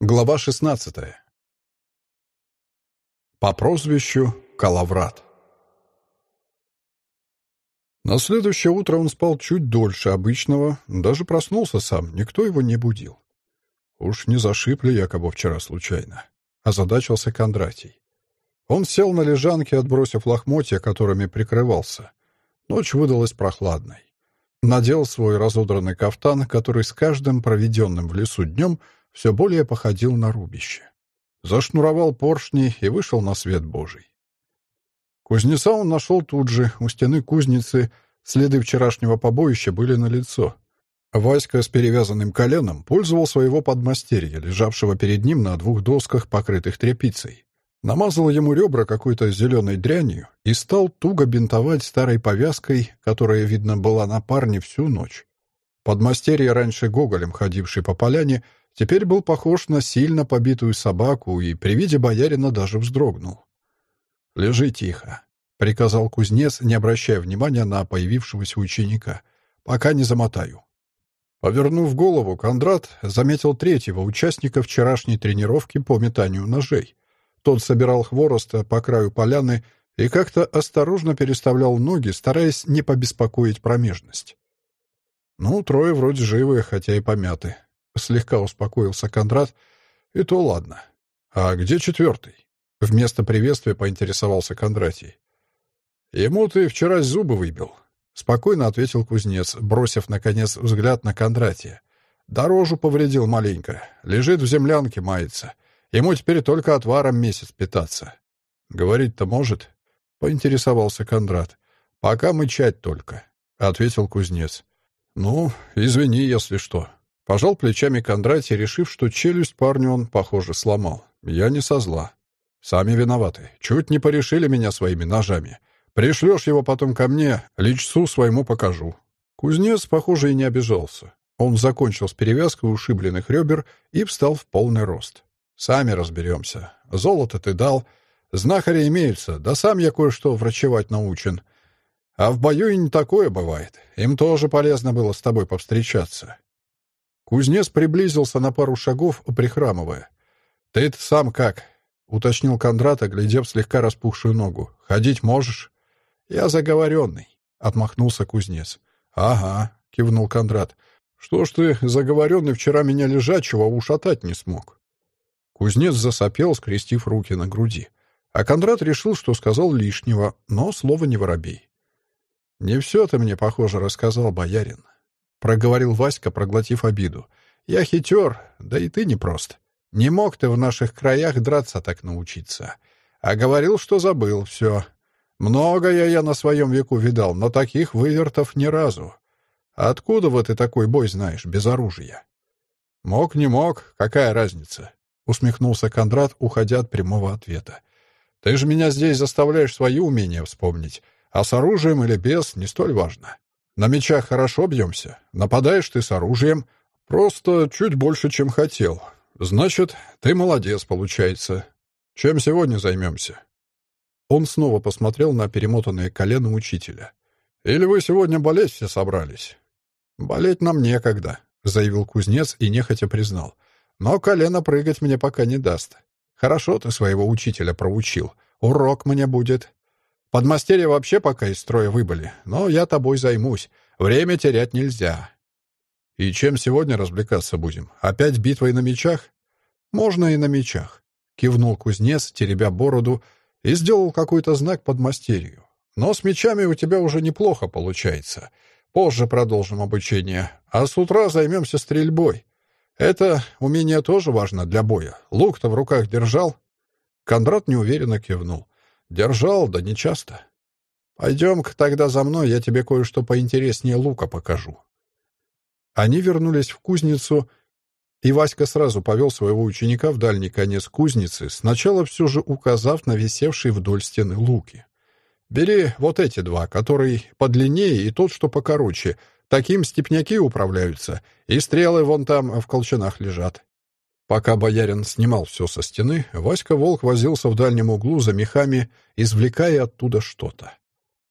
Глава 16. По прозвищу Калаврат. На следующее утро он спал чуть дольше обычного, даже проснулся сам, никто его не будил. Уж не зашиб ли якобы вчера случайно? Озадачился Кондратий. Он сел на лежанке, отбросив лохмотья, которыми прикрывался. Ночь выдалась прохладной. Надел свой разодранный кафтан, который с каждым проведенным в лесу днем — все более походил на рубище. Зашнуровал поршни и вышел на свет Божий. Кузнеца он нашел тут же, у стены кузницы, следы вчерашнего побоища были налицо. Васька с перевязанным коленом пользовал своего подмастерья, лежавшего перед ним на двух досках, покрытых тряпицей. Намазал ему ребра какой-то зеленой дрянью и стал туго бинтовать старой повязкой, которая, видно, была на парне всю ночь. Подмастерье, раньше гоголем ходивший по поляне, Теперь был похож на сильно побитую собаку и при виде боярина даже вздрогнул. «Лежи тихо», — приказал кузнец, не обращая внимания на появившегося ученика. «Пока не замотаю». Повернув голову, Кондрат заметил третьего участника вчерашней тренировки по метанию ножей. Тот собирал хворост по краю поляны и как-то осторожно переставлял ноги, стараясь не побеспокоить промежность. Ну, трое вроде живые, хотя и помяты. Слегка успокоился Кондрат. И то ладно. А где четвертый? Вместо приветствия поинтересовался Кондратий. Ему ты вчера зубы выбил. Спокойно ответил кузнец, бросив, наконец, взгляд на Кондратия. Дорожу повредил маленько. Лежит в землянке, мается. Ему теперь только отваром месяц питаться. Говорить-то может? Поинтересовался Кондрат. Пока мычать только, ответил кузнец. Ну, извини, если что. Пожал плечами Кондратий, решив, что челюсть парню он, похоже, сломал. Я не со зла. Сами виноваты. Чуть не порешили меня своими ножами. Пришлешь его потом ко мне, личцу своему покажу. Кузнец, похоже, и не обижался. Он закончил с перевязкой ушибленных ребер и встал в полный рост. «Сами разберемся. Золото ты дал. Знахари имеются, да сам я кое-что врачевать научен. А в бою и не такое бывает. Им тоже полезно было с тобой повстречаться. Кузнец приблизился на пару шагов, прихрамывая. «Ты-то сам как?» — уточнил Кондрат, оглядев слегка распухшую ногу. «Ходить можешь?» «Я заговоренный», — отмахнулся кузнец. «Ага», — кивнул Кондрат. «Что ж ты, заговоренный, вчера меня лежачего ушатать не смог?» Кузнец засопел, скрестив руки на груди. А Кондрат решил, что сказал лишнего, но слова не воробей. «Не все ты мне, похоже, рассказал, боярин», — проговорил Васька, проглотив обиду. «Я хитер, да и ты непрост. Не мог ты в наших краях драться так научиться. А говорил, что забыл все. Многое я на своем веку видал, но таких вывертов ни разу. Откуда вот ты такой бой знаешь, без оружия?» «Мог, не мог, какая разница?» — усмехнулся Кондрат, уходя от прямого ответа. «Ты же меня здесь заставляешь свои умения вспомнить, а с оружием или без не столь важно. На мечах хорошо бьемся. Нападаешь ты с оружием. Просто чуть больше, чем хотел. Значит, ты молодец, получается. Чем сегодня займемся?» Он снова посмотрел на перемотанное колено учителя. «Или вы сегодня болеть все собрались?» «Болеть нам некогда», — заявил кузнец и нехотя признал. «Но колено прыгать мне пока не даст. Хорошо ты своего учителя проучил. Урок мне будет. Подмастерья вообще пока из строя выбыли, но я тобой займусь. Время терять нельзя. И чем сегодня развлекаться будем? Опять битвой на мечах? Можно и на мечах. Кивнул кузнец, теребя бороду, и сделал какой-то знак подмастерью. Но с мечами у тебя уже неплохо получается. Позже продолжим обучение, а с утра займемся стрельбой. Это умение тоже важно для боя. Лук-то в руках держал?» Кондрат неуверенно кивнул. Держал, да не часто. Пойдем-ка тогда за мной, я тебе кое-что поинтереснее лука покажу. Они вернулись в кузницу, и Васька сразу повел своего ученика в дальний конец кузницы, сначала все же указав на висевшие вдоль стены луки. «Бери вот эти два, который подлиннее и тот, что покороче. Таким степняки управляются, и стрелы вон там в колчанах лежат». Пока боярин снимал все со стены, Васька Волк возился в дальнем углу за мехами, извлекая оттуда что-то.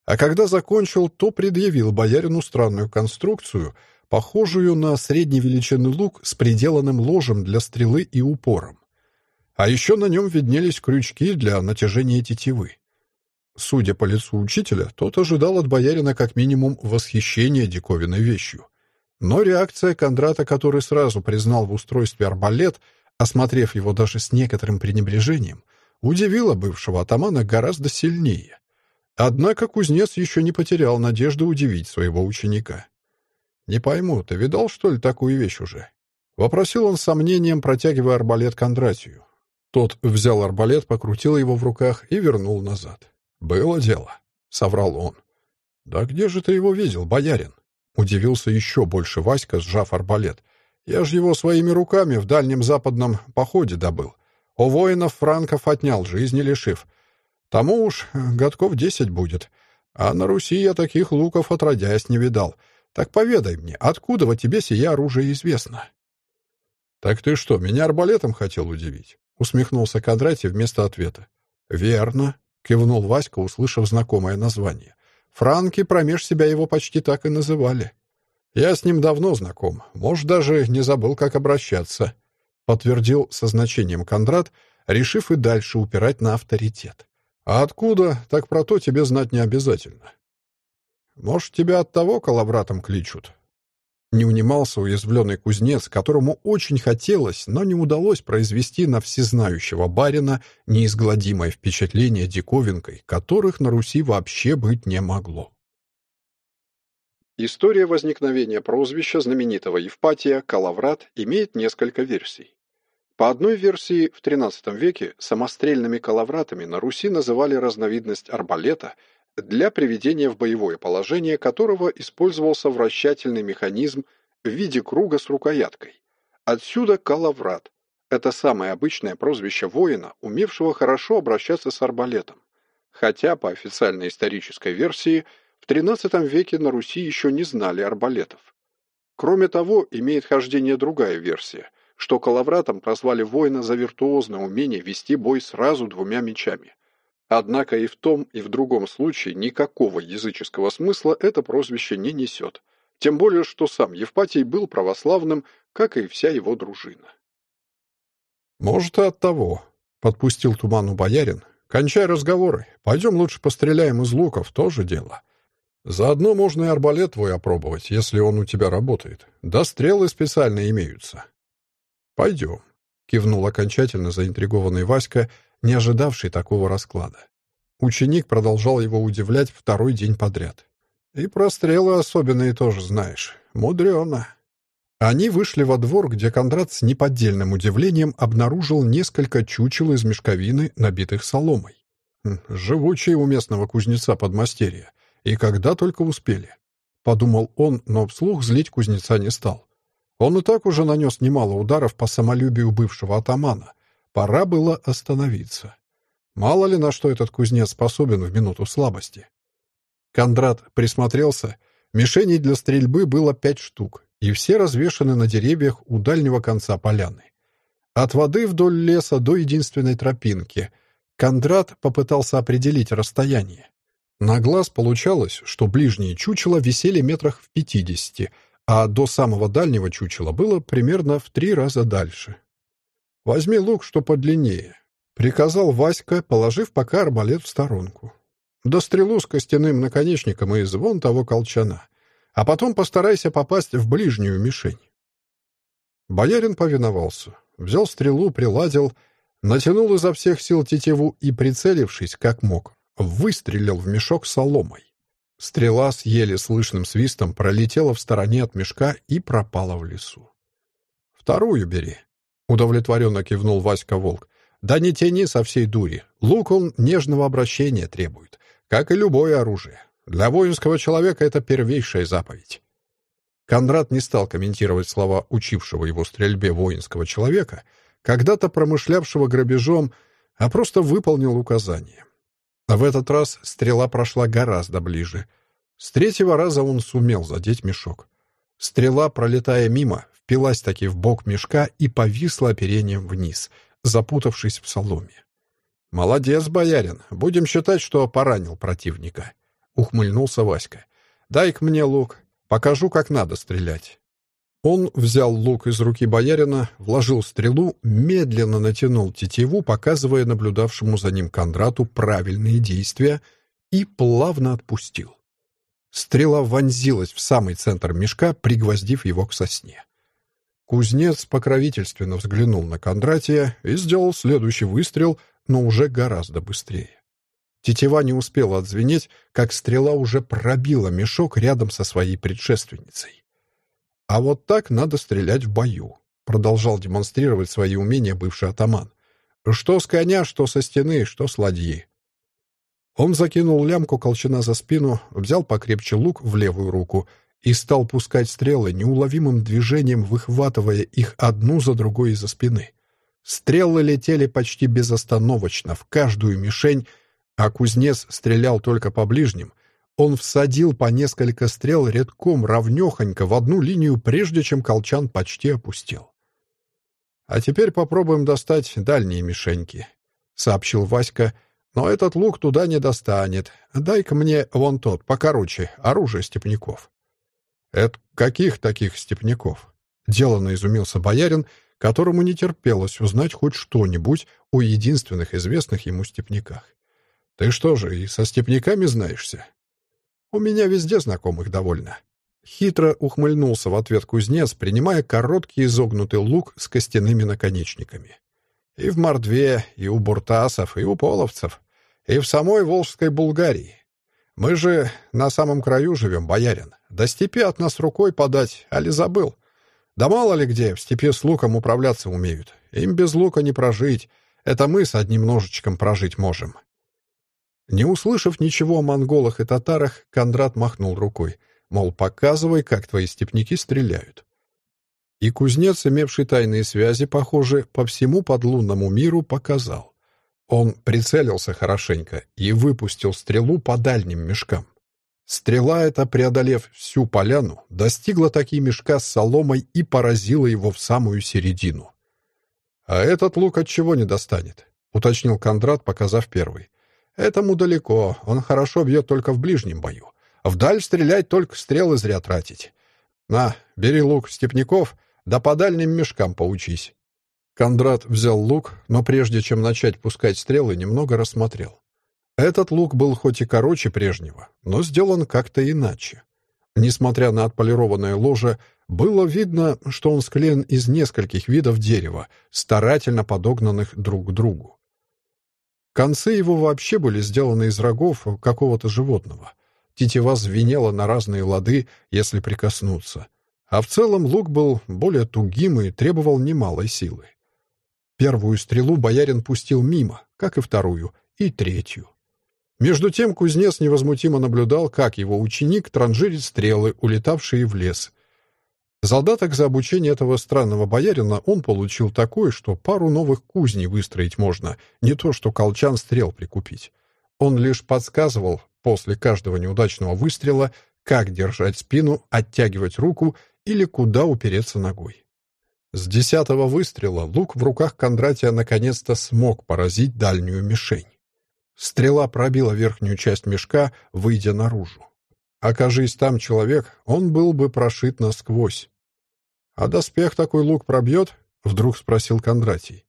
А когда закончил, то предъявил боярину странную конструкцию, похожую на средней величины лук с приделанным ложем для стрелы и упором. А еще на нем виднелись крючки для натяжения тетивы. Судя по лицу учителя, тот ожидал от боярина как минимум восхищения диковинной вещью. Но реакция Кондрата, который сразу признал в устройстве арбалет, осмотрев его даже с некоторым пренебрежением, удивила бывшего атамана гораздо сильнее. Однако кузнец еще не потерял надежды удивить своего ученика. «Не пойму, ты видал, что ли, такую вещь уже?» — вопросил он с сомнением, протягивая арбалет Кондратию. Тот взял арбалет, покрутил его в руках и вернул назад. «Было дело», — соврал он. «Да где же ты его видел, боярин?» Удивился еще больше Васька, сжав арбалет. «Я ж его своими руками в дальнем западном походе добыл. У воинов франков отнял, жизни лишив. Тому уж годков десять будет. А на Руси я таких луков отродясь не видал. Так поведай мне, откуда во тебе сие оружие известно?» «Так ты что, меня арбалетом хотел удивить?» — усмехнулся Кондратий вместо ответа. «Верно», кивнул Васька, услышав знакомое название. Франки промеж себя его почти так и называли. Я с ним давно знаком, может, даже не забыл, как обращаться, подтвердил со значением Кондрат, решив и дальше упирать на авторитет. А откуда, так про то тебе знать не обязательно. Может, тебя от того коловратом кличут, не унимался уязвленный кузнец, которому очень хотелось, но не удалось произвести на всезнающего барина неизгладимое впечатление диковинкой, которых на Руси вообще быть не могло. История возникновения прозвища знаменитого Евпатия «Калаврат» имеет несколько версий. По одной версии, в XIII веке самострельными калавратами на Руси называли разновидность арбалета – для приведения в боевое положение которого использовался вращательный механизм в виде круга с рукояткой. Отсюда калаврат. Это самое обычное прозвище воина, умевшего хорошо обращаться с арбалетом. Хотя, по официальной исторической версии, в XIII веке на Руси еще не знали арбалетов. Кроме того, имеет хождение другая версия, что калавратом прозвали воина за виртуозное умение вести бой сразу двумя мечами – Однако и в том, и в другом случае никакого языческого смысла это прозвище не несет. Тем более, что сам Евпатий был православным, как и вся его дружина. «Может, и от того», — подпустил туману боярин. «Кончай разговоры. Пойдем лучше постреляем из луков, тоже дело. Заодно можно и арбалет твой опробовать, если он у тебя работает. Да стрелы специально имеются». «Пойдем», — кивнул окончательно заинтригованный Васька, не ожидавший такого расклада. Ученик продолжал его удивлять второй день подряд. «И про стрелы особенные тоже знаешь. Мудрено». Они вышли во двор, где Кондрат с неподдельным удивлением обнаружил несколько чучел из мешковины, набитых соломой. Хм, живучие у местного кузнеца подмастерья. И когда только успели. Подумал он, но вслух злить кузнеца не стал. Он и так уже нанес немало ударов по самолюбию бывшего атамана, Пора было остановиться. Мало ли на что этот кузнец способен в минуту слабости. Кондрат присмотрелся. Мишеней для стрельбы было пять штук, и все развешаны на деревьях у дальнего конца поляны. От воды вдоль леса до единственной тропинки. Кондрат попытался определить расстояние. На глаз получалось, что ближние чучела висели метрах в пятидесяти, а до самого дальнего чучела было примерно в три раза дальше. «Возьми лук, что подлиннее», — приказал Васька, положив пока арбалет в сторонку. «Да стрелу с костяным наконечником и звон того колчана. А потом постарайся попасть в ближнюю мишень». Боярин повиновался, взял стрелу, приладил, натянул изо всех сил тетиву и, прицелившись, как мог, выстрелил в мешок соломой. Стрела с еле слышным свистом пролетела в стороне от мешка и пропала в лесу. «Вторую бери», Удовлетворенно кивнул Васька Волк. Да не тяни со всей дури. Лук он нежного обращения требует, как и любое оружие. Для воинского человека это первейшая заповедь. Кондрат не стал комментировать слова учившего его стрельбе воинского человека, когда-то промышлявшего грабежом, а просто выполнил указание. В этот раз стрела прошла гораздо ближе. С третьего раза он сумел задеть мешок. Стрела, пролетая мимо, впилась таки в бок мешка и повисла оперением вниз, запутавшись в соломе. «Молодец, боярин. Будем считать, что поранил противника», — ухмыльнулся Васька. «Дай-ка мне лук. Покажу, как надо стрелять». Он взял лук из руки боярина, вложил стрелу, медленно натянул тетиву, показывая наблюдавшему за ним Кондрату правильные действия, и плавно отпустил. Стрела вонзилась в самый центр мешка, пригвоздив его к сосне. Кузнец покровительственно взглянул на Кондратия и сделал следующий выстрел, но уже гораздо быстрее. Тетива не успела отзвенеть, как стрела уже пробила мешок рядом со своей предшественницей. «А вот так надо стрелять в бою», — продолжал демонстрировать свои умения бывший атаман. «Что с коня, что со стены, что с ладьи». Он закинул лямку колчана за спину, взял покрепче лук в левую руку и стал пускать стрелы, неуловимым движением выхватывая их одну за другой из-за спины. Стрелы летели почти безостановочно в каждую мишень, а кузнец стрелял только по ближним — он всадил по несколько стрел редком равнёхонько в одну линию, прежде чем колчан почти опустил. «А теперь попробуем достать дальние мишеньки», — сообщил Васька. «Но этот лук туда не достанет. Дай-ка мне вон тот, покороче, оружие степняков». «Это каких таких степняков?» — деланно изумился боярин, которому не терпелось узнать хоть что-нибудь о единственных известных ему степняках. «Ты что же, и со степняками знаешься?» У меня везде знакомых довольно». Хитро ухмыльнулся в ответ кузнец, принимая короткий изогнутый лук с костяными наконечниками. «И в Мордве, и у буртасов, и у половцев, и в самой Волжской Булгарии. Мы же на самом краю живем, боярин. До степи от нас рукой подать, али забыл. Да мало ли где в степи с луком управляться умеют. Им без лука не прожить. Это мы с одним ножичком прожить можем. Не услышав ничего о монголах и татарах, Кондрат махнул рукой, мол, показывай, как твои степняки стреляют. И кузнец, имевший тайные связи, похоже, по всему подлунному миру, показал. Он прицелился хорошенько и выпустил стрелу по дальним мешкам. Стрела эта, преодолев всю поляну, достигла таки мешка с соломой и поразила его в самую середину. «А этот лук от чего не достанет?» — уточнил Кондрат, показав первый. Этому далеко, он хорошо бьет только в ближнем бою. Вдаль стрелять только стрелы зря тратить. На, бери лук степняков, да по дальним мешкам поучись. Кондрат взял лук, но прежде чем начать пускать стрелы, немного рассмотрел. Этот лук был хоть и короче прежнего, но сделан как-то иначе. Несмотря на отполированное ложе, было видно, что он склеен из нескольких видов дерева, старательно подогнанных друг к другу. Концы его вообще были сделаны из рогов какого-то животного. Тетива звенела на разные лады, если прикоснуться. А в целом лук был более тугим и требовал немалой силы. Первую стрелу боярин пустил мимо, как и вторую, и третью. Между тем кузнец невозмутимо наблюдал, как его ученик транжирит стрелы, улетавшие в лес, Задаток за обучение этого странного боярина он получил такой, что пару новых кузней выстроить можно, не то что колчан стрел прикупить. Он лишь подсказывал после каждого неудачного выстрела, как держать спину, оттягивать руку или куда упереться ногой. С десятого выстрела лук в руках Кондратия наконец-то смог поразить дальнюю мишень. Стрела пробила верхнюю часть мешка, выйдя наружу. Окажись там человек, он был бы прошит насквозь. «А доспех такой лук пробьет?» — вдруг спросил Кондратий.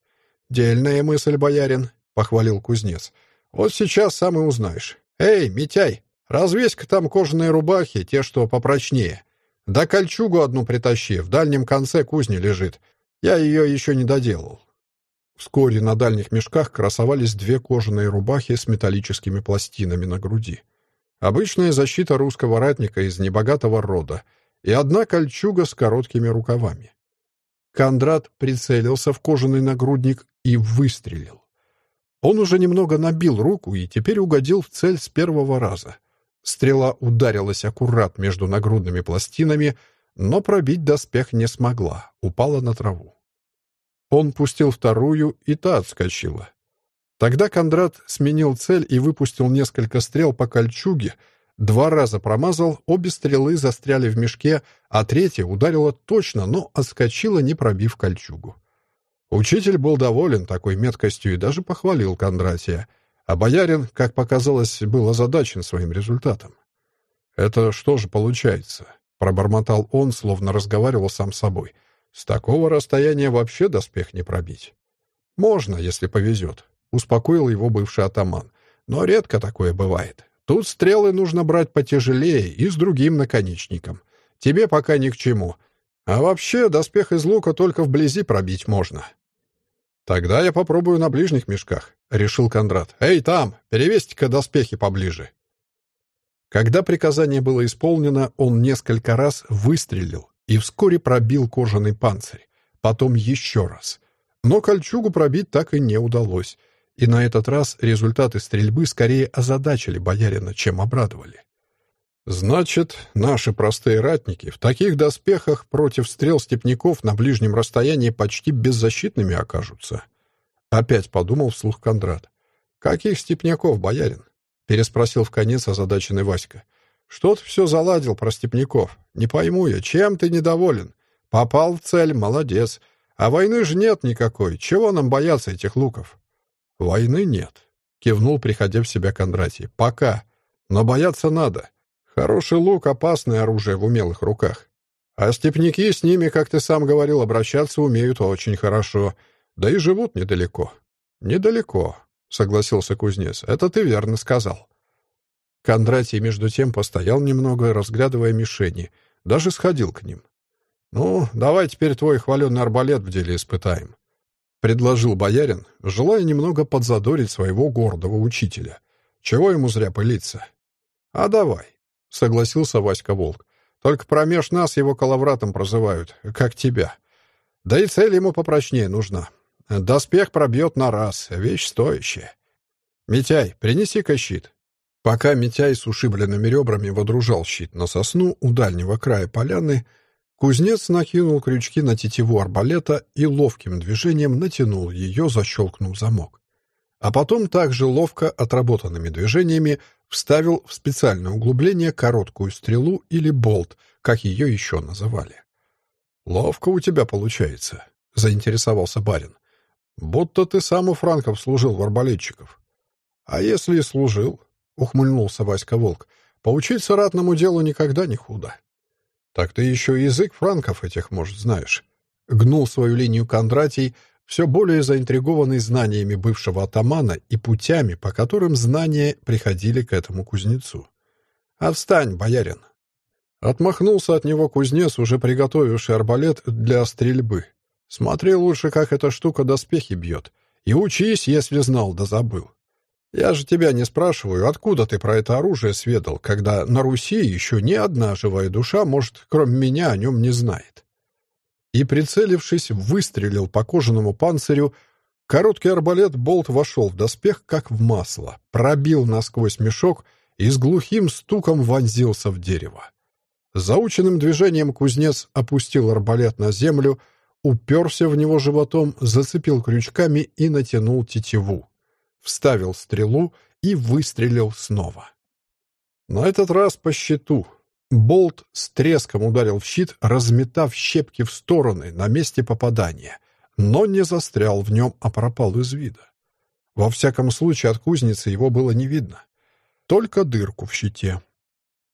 «Дельная мысль, боярин», — похвалил кузнец. «Вот сейчас сам и узнаешь. Эй, Митяй, развесь-ка там кожаные рубахи, те, что попрочнее. Да кольчугу одну притащи, в дальнем конце кузни лежит. Я ее еще не доделал». Вскоре на дальних мешках красовались две кожаные рубахи с металлическими пластинами на груди. Обычная защита русского ратника из небогатого рода — и одна кольчуга с короткими рукавами. Кондрат прицелился в кожаный нагрудник и выстрелил. Он уже немного набил руку и теперь угодил в цель с первого раза. Стрела ударилась аккурат между нагрудными пластинами, но пробить доспех не смогла, упала на траву. Он пустил вторую, и та отскочила. Тогда Кондрат сменил цель и выпустил несколько стрел по кольчуге, Два раза промазал, обе стрелы застряли в мешке, а третья ударила точно, но отскочила, не пробив кольчугу. Учитель был доволен такой меткостью и даже похвалил Кондратия, а боярин, как показалось, был озадачен своим результатом. «Это что же получается?» — пробормотал он, словно разговаривал сам с собой. «С такого расстояния вообще доспех не пробить». «Можно, если повезет», — успокоил его бывший атаман. «Но редко такое бывает. Тут стрелы нужно брать потяжелее и с другим наконечником. Тебе пока ни к чему. А вообще, доспех из лука только вблизи пробить можно». «Тогда я попробую на ближних мешках», — решил Кондрат. «Эй, там, перевесьте-ка доспехи поближе». Когда приказание было исполнено, он несколько раз выстрелил и вскоре пробил кожаный панцирь, потом еще раз. Но кольчугу пробить так и не удалось, и на этот раз результаты стрельбы скорее озадачили боярина, чем обрадовали. Значит, наши простые ратники в таких доспехах против стрел степняков на ближнем расстоянии почти беззащитными окажутся. Опять подумал вслух Кондрат. Каких степняков, боярин? Переспросил в конец озадаченный Васька. Что ты все заладил про степняков? Не пойму я, чем ты недоволен? Попал в цель, молодец. А войны же нет никакой. Чего нам бояться этих луков? Войны нет, кивнул, приходя в себя Кондратий. Пока. Но бояться надо. Хороший лук — опасное оружие в умелых руках. А степняки с ними, как ты сам говорил, обращаться умеют очень хорошо. Да и живут недалеко. Недалеко, согласился кузнец. Это ты верно сказал. Кондратий, между тем, постоял немного, разглядывая мишени. Даже сходил к ним. «Ну, давай теперь твой хваленный арбалет в деле испытаем», — предложил боярин, желая немного подзадорить своего гордого учителя. «Чего ему зря пылиться?» «А давай», — согласился Васька Волк. «Только промеж нас его коловратом прозывают, как тебя. Да и цель ему попрочнее нужна. Доспех пробьет на раз, вещь стоящая. Митяй, принеси-ка щит». Пока Митяй с ушибленными ребрами водружал щит на сосну у дальнего края поляны, кузнец накинул крючки на тетиву арбалета и ловким движением натянул ее, защелкнув замок. А потом также ловко отработанными движениями вставил в специальное углубление короткую стрелу или болт, как ее еще называли. «Ловко у тебя получается», — заинтересовался барин. «Будто ты сам у франков служил в арбалетчиков». «А если и служил?» — ухмыльнулся Васька Волк. «Поучиться ратному делу никогда не худо». «Так ты еще язык франков этих, может, знаешь». Гнул свою линию Кондратий, все более заинтригованный знаниями бывшего атамана и путями, по которым знания приходили к этому кузнецу. «Отстань, боярин!» Отмахнулся от него кузнец, уже приготовивший арбалет для стрельбы. «Смотри лучше, как эта штука доспехи бьет. И учись, если знал да забыл. Я же тебя не спрашиваю, откуда ты про это оружие сведал, когда на Руси еще ни одна живая душа, может, кроме меня, о нем не знает и, прицелившись, выстрелил по кожаному панцирю. Короткий арбалет-болт вошел в доспех, как в масло, пробил насквозь мешок и с глухим стуком вонзился в дерево. Заученным движением кузнец опустил арбалет на землю, уперся в него животом, зацепил крючками и натянул тетиву. Вставил стрелу и выстрелил снова. На этот раз по щиту, Болт с треском ударил в щит, разметав щепки в стороны на месте попадания, но не застрял в нем, а пропал из вида. Во всяком случае, от кузницы его было не видно. Только дырку в щите.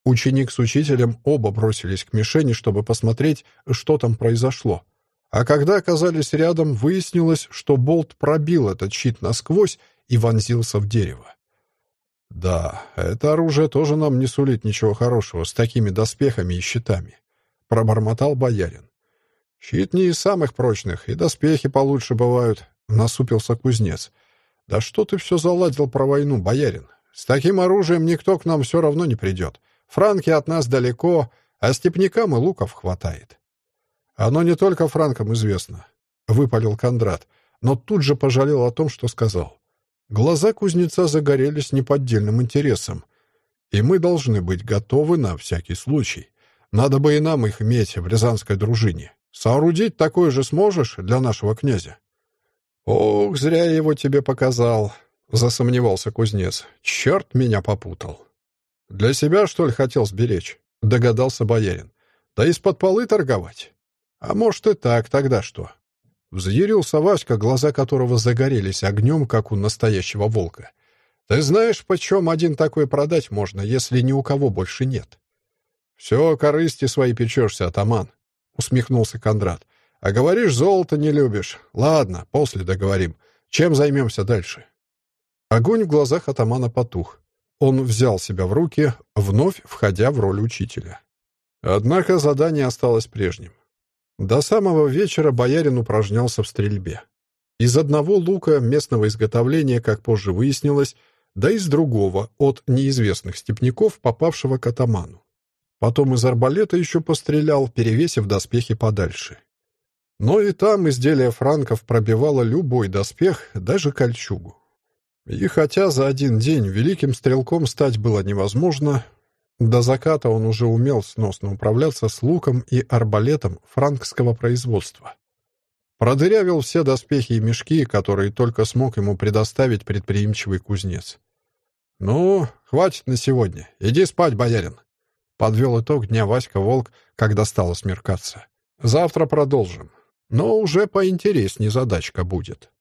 Ученик с учителем оба бросились к мишени, чтобы посмотреть, что там произошло. А когда оказались рядом, выяснилось, что болт пробил этот щит насквозь и вонзился в дерево. «Да, это оружие тоже нам не сулит ничего хорошего с такими доспехами и щитами», — пробормотал боярин. «Щит не из самых прочных, и доспехи получше бывают», — насупился кузнец. «Да что ты все заладил про войну, боярин? С таким оружием никто к нам все равно не придет. Франки от нас далеко, а степнякам и луков хватает». «Оно не только франкам известно», — выпалил Кондрат, но тут же пожалел о том, что сказал. Глаза кузнеца загорелись неподдельным интересом. И мы должны быть готовы на всякий случай. Надо бы и нам их иметь в рязанской дружине. Соорудить такое же сможешь для нашего князя? Ох, зря я его тебе показал, засомневался кузнец. Черт меня попутал. «Для себя, что ли, хотел сберечь?» — догадался боярин. «Да из-под полы торговать?» «А может и так, тогда что?» Взъярился Васька, глаза которого загорелись огнем, как у настоящего волка. «Ты знаешь, почем один такой продать можно, если ни у кого больше нет?» «Все, корысти свои печешься, атаман», — усмехнулся Кондрат. «А говоришь, золото не любишь. Ладно, после договорим. Чем займемся дальше?» Огонь в глазах атамана потух. Он взял себя в руки, вновь входя в роль учителя. Однако задание осталось прежним. До самого вечера боярин упражнялся в стрельбе. Из одного лука местного изготовления, как позже выяснилось, да из другого, от неизвестных степняков, попавшего к атаману. Потом из арбалета еще пострелял, перевесив доспехи подальше. Но и там изделие франков пробивало любой доспех, даже кольчугу. И хотя за один день великим стрелком стать было невозможно, до заката он уже умел сносно управляться с луком и арбалетом франкского производства. Продырявил все доспехи и мешки, которые только смог ему предоставить предприимчивый кузнец. «Ну, хватит на сегодня. Иди спать, боярин!» Подвел итог дня Васька Волк, когда стало смеркаться. «Завтра продолжим. Но уже поинтереснее задачка будет».